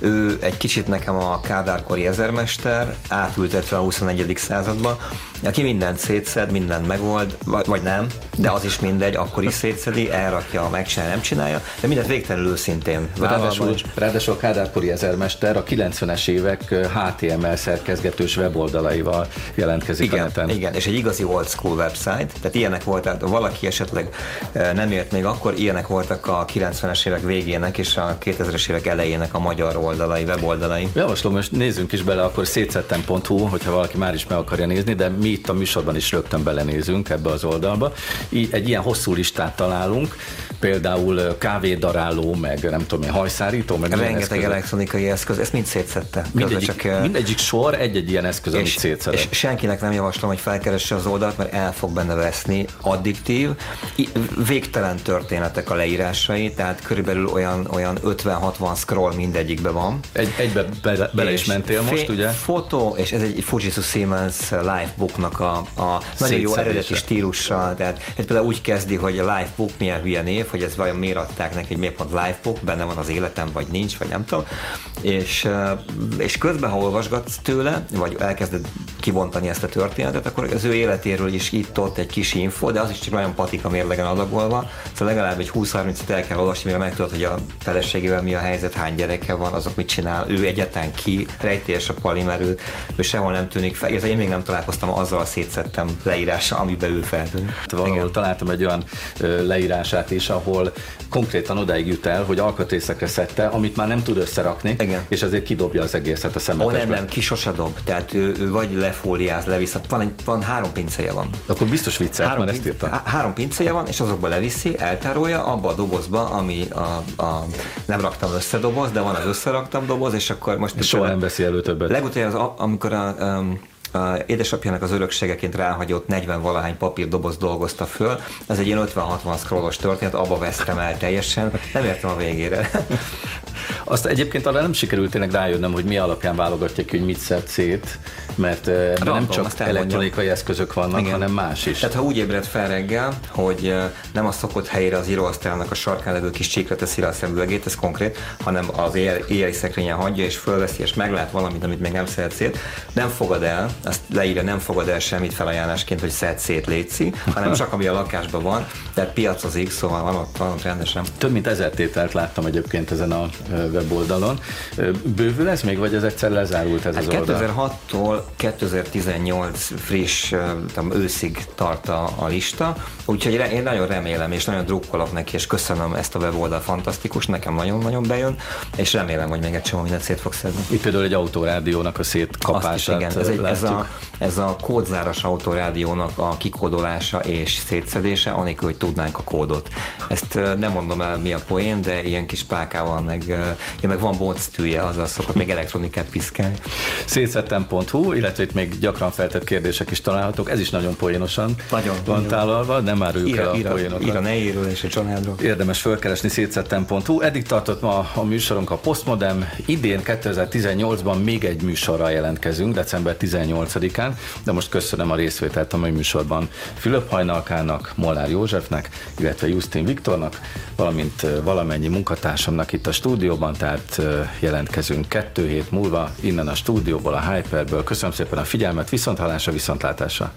Ő egy kicsit nekem a kádárkori ezermester, átültetve a 21. századba, aki mindent szétszed, mindent megold, vagy, nem, de az is mindegy, akkor is szétszedi, elrakja, megcsinálja, nem csinálja, de mindent végtelenül vállalva Ráadásul, ráadásul a Kádárkori ezermester a 90-es évek HTML szerkezgetős weboldalaival jelentkezik a Igen, neten. igen, és egy igazi old school website, tehát ilyenek volt, tehát ha valaki esetleg nem ért még akkor, ilyenek voltak a 90-es évek végének és a 2000-es évek elejének a magyar oldalai, weboldalai. Javaslom, most nézzünk is bele akkor szétszettem.hu, hogyha valaki már is meg akarja nézni, de mi itt a műsorban is rögtön belenézünk ebbe az oldalba. Így, egy ilyen hosszú listát találunk, például kávédaráló, meg nem tudom én, hajszárító, meg Rengeteg eszközök. elektronikai eszköz, ezt mind szétszette. Mindegyik, csak, mindegyik sor egy-egy ilyen eszköz, amit és, szétszedett. és senkinek nem javaslom, hogy felkeresse az oldalt, mert el fog benne veszni, addiktív, végtelen történetek a leírásai, tehát körülbelül olyan, olyan 50-60 scroll mindegyikbe van. Egy, egybe bele, bele is És mentél most, ugye? Fotó, és ez egy Fujitsu Siemens Lifebooknak a, a nagyon jó eredeti stílussal, tehát ez például úgy kezdi, hogy a Lifebook milyen hülye név, hogy ez vajon miért adták neki, hogy miért pont Lifebook, benne van az életem, vagy nincs, vagy nem tudom. És, és közben, ha olvasgatsz tőle, vagy elkezded kibontani ezt a történetet, akkor az ő életéről is itt-ott egy kis info, de az is csak olyan patika mérlegen adagolva, szóval legalább egy 20-30-et el kell olvasni, mire megtudod, hogy a feleségével mi a helyzet, hány gyereke van, azok mit csinál, ő egyetlen ki, rejtélyes a pali, mert ő, ő sehol nem tűnik fel. Illetve én még nem találkoztam azzal a szétszettem leírással, amiben ő feltűnik. Valahol Igen. találtam egy olyan leírását is, ahol konkrétan odáig jut el, hogy alkatrészekre szedte, amit már nem tud összerakni, Igen. és azért kidobja az egészet a Ó, nem, szemetesbe. nem, ki sose dob. Tehát ő, ő vagy lefóliáz, levisz. Van, egy, van három pincéje van. Akkor biztos viccelt, Három, mert ezt írta. há- három pincéje van, és azokba leviszi, eltárolja abba a dobozba, ami a, a nem raktam össze doboz, de van az összeraktam doboz, és akkor most... Soha nem veszi elő többet. Legutóbb az, amikor a, a édesapjának az örökségeként ráhagyott 40 valahány papírdoboz dolgozta föl, ez egy ilyen 50-60 scrollos történet, abba vesztem el teljesen, nem értem a végére. Azt egyébként arra nem sikerült tényleg rájönnöm, hogy mi alapján válogatja ki, hogy mit szed szét, mert Random, nem csak elektronikai eszközök vannak, Igen. hanem más is. Tehát ha úgy ébred fel reggel, hogy nem a szokott helyére az íróasztalnak a sarkán levő kis csíkra teszi le a szemüvegét, ez konkrét, hanem az éjjel, éjjeli szekrényen hagyja és fölveszi, és meglát valamit, amit még nem szeret szét, nem fogad el, azt leírja, nem fogad el semmit felajánlásként, hogy szed szét létszi, hanem csak ami a lakásban van, tehát piacozik, szóval van ott, van ott rendesen. Több mint ezer tételt láttam egyébként ezen a weboldalon. Bővül ez még, vagy ez egyszer lezárult ez hát az 2006-tól 2018 friss, tudom, őszig tart a, a lista, úgyhogy én nagyon remélem, és nagyon drukkolok neki, és köszönöm ezt a weboldal, fantasztikus, nekem nagyon-nagyon bejön, és remélem, hogy még egy csomó mindent szét fog szedni. Itt például egy autórádiónak a szétkapását igen, ez, egy, ez, a, ez a kódzáras autórádiónak a kikódolása és szétszedése, anélkül, hogy tudnánk a kódot. Ezt nem mondom el, mi a poén, de ilyen kis pákával, meg, ja, meg van bonctűje, azzal szokott még elektronikát piszkálni. Szétszedtem.hu, illetve itt még gyakran feltett kérdések is találhatók. Ez is nagyon poénosan Nagyon, van nagyon. tálalva, nem áruljuk el Ír, a ír, poénokat. ír a nejéről és a családról. Érdemes fölkeresni szétszettem.hu. Eddig tartott ma a műsorunk a Postmodem. Idén 2018-ban még egy műsorral jelentkezünk, december 18-án, de most köszönöm a részvételt a mai műsorban Fülöp Hajnalkának, Molnár Józsefnek, illetve Justin Viktornak, valamint valamennyi munkatársamnak itt a stúdióban, tehát jelentkezünk kettő hét múlva innen a stúdióból, a Hyperből. Köszönöm szépen a figyelmet, viszonthallásra, viszontlátásra!